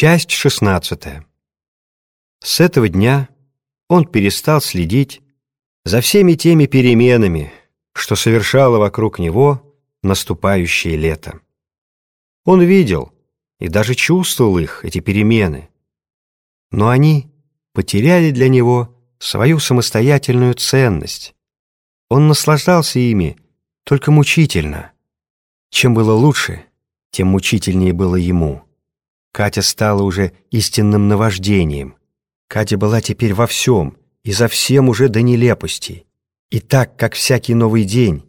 Часть шестнадцатая. С этого дня он перестал следить за всеми теми переменами, что совершало вокруг него наступающее лето. Он видел и даже чувствовал их, эти перемены, но они потеряли для него свою самостоятельную ценность. Он наслаждался ими только мучительно. Чем было лучше, тем мучительнее было ему. Катя стала уже истинным наваждением. Катя была теперь во всем, и за всем уже до нелепостей. И так, как всякий новый день,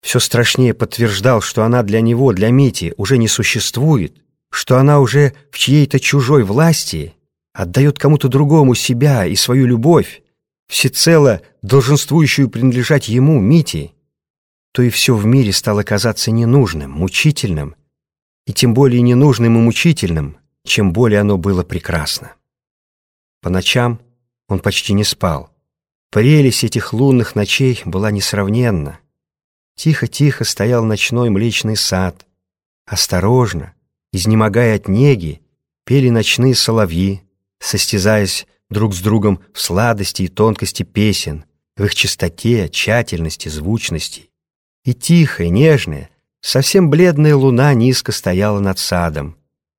все страшнее подтверждал, что она для него, для Мити, уже не существует, что она уже в чьей-то чужой власти отдает кому-то другому себя и свою любовь, всецело долженствующую принадлежать ему, Мити, то и все в мире стало казаться ненужным, мучительным, и тем более ненужным и мучительным, чем более оно было прекрасно. По ночам он почти не спал. Прелесть этих лунных ночей была несравненна. Тихо-тихо стоял ночной млечный сад. Осторожно, изнемогая от неги, пели ночные соловьи, состязаясь друг с другом в сладости и тонкости песен, в их чистоте, тщательности, звучности. И тихая, нежная, совсем бледная луна низко стояла над садом,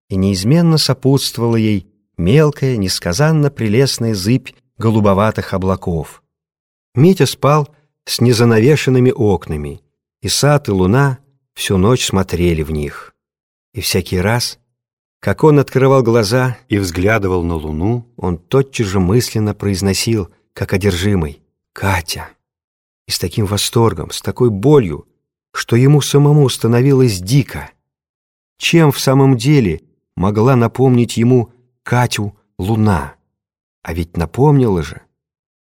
и неизменно сопутствовала ей мелкая, несказанно прелестная зыбь голубоватых облаков. Митя спал с незанавешенными окнами, и сад и луна всю ночь смотрели в них. И всякий раз, как он открывал глаза и взглядывал на луну, он тотчас же мысленно произносил, как одержимый, «Катя!» И с таким восторгом, с такой болью, что ему самому становилось дико. Чем в самом деле могла напомнить ему Катю луна? А ведь напомнила же.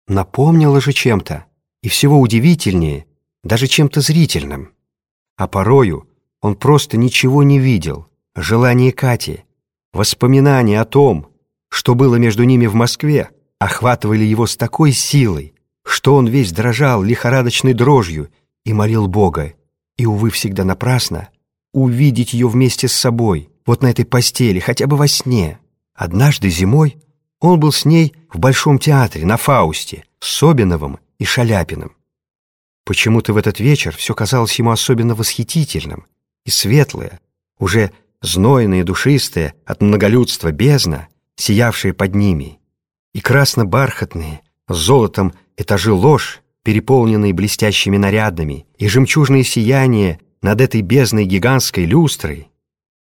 Напомнила же чем-то. И всего удивительнее, даже чем-то зрительным. А порою он просто ничего не видел. Желание Кати, воспоминания о том, что было между ними в Москве, охватывали его с такой силой, что он весь дрожал лихорадочной дрожью и молил Бога, и, увы, всегда напрасно, увидеть ее вместе с собой, вот на этой постели, хотя бы во сне. Однажды зимой он был с ней в Большом театре на Фаусте с Собиновым и Шаляпиным. Почему-то в этот вечер все казалось ему особенно восхитительным и светлое, уже знойное и душистое от многолюдства бездна, сиявшие под ними, и красно-бархатные, с золотом этажи ложь, переполненные блестящими нарядами, и жемчужные сияния над этой бездной гигантской люстрой,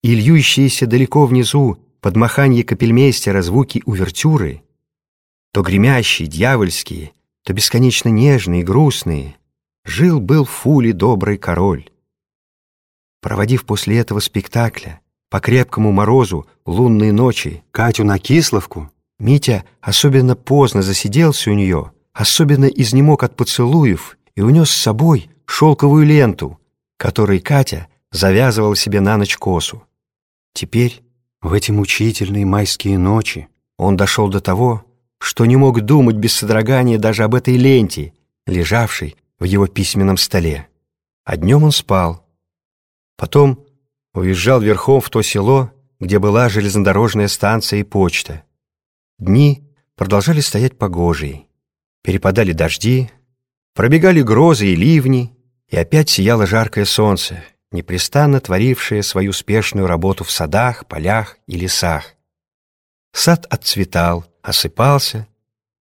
и льющиеся далеко внизу под маханье капельмейстера звуки увертюры, то гремящие, дьявольские, то бесконечно нежные и грустные, жил-был в Фуле добрый король. Проводив после этого спектакля по крепкому морозу лунные ночи Катю на Кисловку, Митя особенно поздно засиделся у нее, особенно изнемог от поцелуев и унес с собой шелковую ленту, которой Катя завязывала себе на ночь косу. Теперь в эти мучительные майские ночи он дошел до того, что не мог думать без содрогания даже об этой ленте, лежавшей в его письменном столе. А днем он спал. Потом уезжал верхом в то село, где была железнодорожная станция и почта. Дни продолжали стоять погожие. Перепадали дожди, пробегали грозы и ливни, и опять сияло жаркое солнце, непрестанно творившие свою успешную работу в садах, полях и лесах. Сад отцветал, осыпался,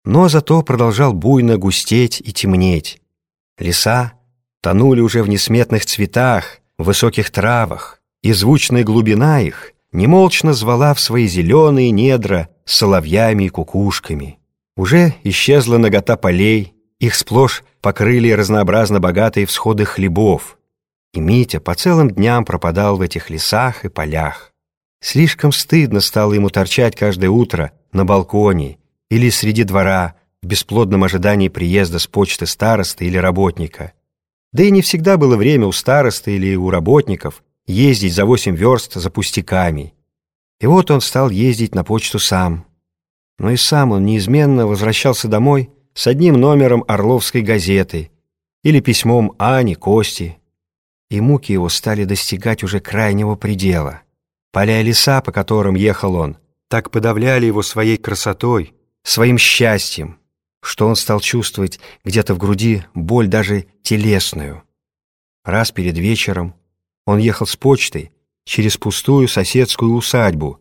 но зато продолжал буйно густеть и темнеть. Леса тонули уже в несметных цветах, в высоких травах, и звучная глубина их немолчно звала в свои зеленые недра соловьями и кукушками. Уже исчезла нагота полей, их сплошь покрыли разнообразно богатые всходы хлебов, и Митя по целым дням пропадал в этих лесах и полях. Слишком стыдно стало ему торчать каждое утро на балконе или среди двора в бесплодном ожидании приезда с почты старосты или работника. Да и не всегда было время у старосты или у работников ездить за восемь верст за пустяками. И вот он стал ездить на почту сам. Но и сам он неизменно возвращался домой с одним номером Орловской газеты или письмом Ани, Кости, и муки его стали достигать уже крайнего предела. Поля и леса, по которым ехал он, так подавляли его своей красотой, своим счастьем, что он стал чувствовать где-то в груди боль даже телесную. Раз перед вечером он ехал с почтой через пустую соседскую усадьбу,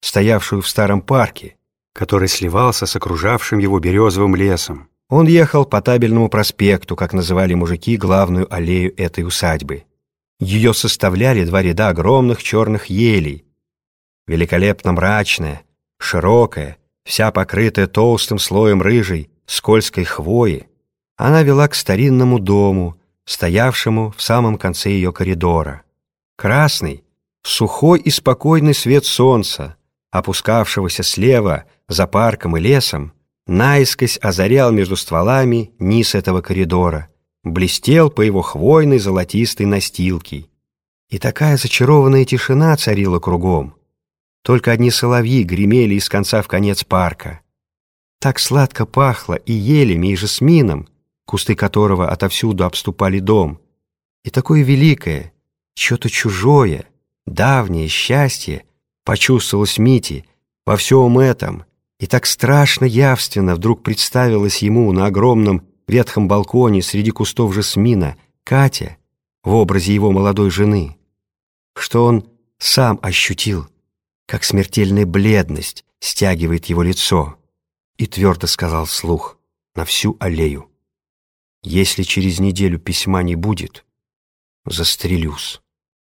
стоявшую в старом парке, который сливался с окружавшим его березовым лесом. Он ехал по табельному проспекту, как называли мужики главную аллею этой усадьбы. Ее составляли два ряда огромных черных елей, великолепно мрачная, широкая, вся покрытая толстым слоем рыжей, скользкой хвои, она вела к старинному дому, стоявшему в самом конце ее коридора. Красный, сухой и спокойный свет солнца, опускавшегося слева за парком и лесом, наискось озарял между стволами низ этого коридора, блестел по его хвойной золотистой настилке. И такая зачарованная тишина царила кругом. Только одни соловьи гремели из конца в конец парка. Так сладко пахло и елями, и жасмином, кусты которого отовсюду обступали дом. И такое великое, что-то чужое, давнее счастье почувствовалось Мити во всем этом, и так страшно явственно вдруг представилось ему на огромном ветхом балконе среди кустов жасмина Катя в образе его молодой жены, что он сам ощутил, как смертельная бледность стягивает его лицо и твердо сказал вслух на всю аллею. «Если через неделю письма не будет, застрелюсь».